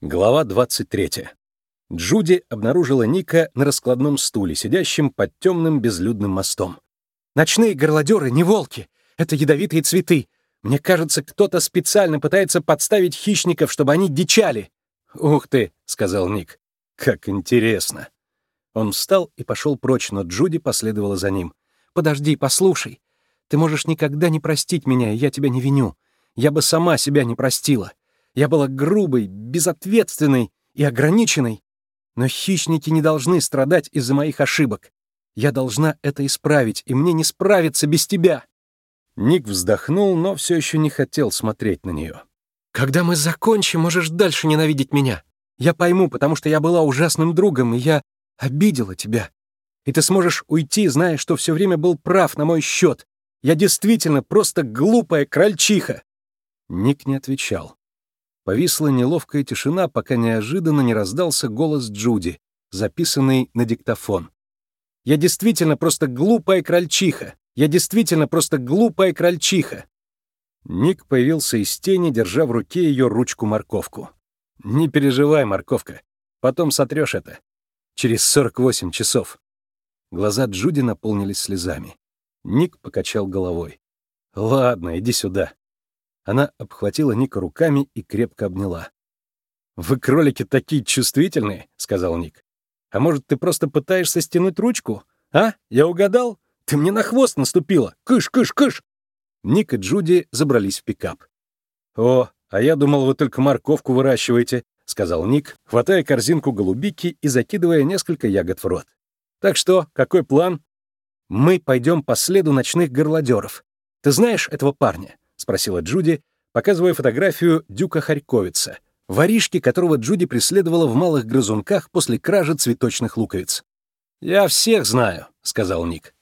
Глава 23. Джуди обнаружила Ника на раскладном стуле, сидящем под темным безлюдным мостом. «Ночные горлодеры не волки. Это ядовитые цветы. Мне кажется, кто-то специально пытается подставить хищников, чтобы они дичали». «Ух ты», — сказал Ник. «Как интересно». Он встал и пошел прочь, но Джуди последовала за ним. «Подожди, послушай. Ты можешь никогда не простить меня, и я тебя не виню. Я бы сама себя не простила. Я была грубой, безответственной и ограниченной. Но хищники не должны страдать из-за моих ошибок. Я должна это исправить, и мне не справиться без тебя». Ник вздохнул, но все еще не хотел смотреть на нее. «Когда мы закончим, можешь дальше ненавидеть меня. Я пойму, потому что я была ужасным другом, и я обидела тебя. И ты сможешь уйти, зная, что все время был прав на мой счет. Я действительно просто глупая крольчиха». Ник не отвечал. Повисла неловкая тишина, пока неожиданно не раздался голос Джуди, записанный на диктофон. «Я действительно просто глупая крольчиха! Я действительно просто глупая крольчиха!» Ник появился из тени, держа в руке ее ручку-морковку. «Не переживай, морковка. Потом сотрешь это. Через 48 часов». Глаза Джуди наполнились слезами. Ник покачал головой. «Ладно, иди сюда». Она обхватила Ника руками и крепко обняла. «Вы, кролики, такие чувствительные», — сказал Ник. «А может, ты просто пытаешься стянуть ручку? А? Я угадал? Ты мне на хвост наступила! Кыш, кыш, кыш!» Ник и Джуди забрались в пикап. «О, а я думал, вы только морковку выращиваете», — сказал Ник, хватая корзинку голубики и закидывая несколько ягод в рот. «Так что, какой план?» «Мы пойдем по следу ночных горлодеров. Ты знаешь этого парня?» — спросила Джуди, показывая фотографию Дюка Харьковица, воришки, которого Джуди преследовала в малых грызунках после кражи цветочных луковиц. «Я всех знаю», — сказал Ник.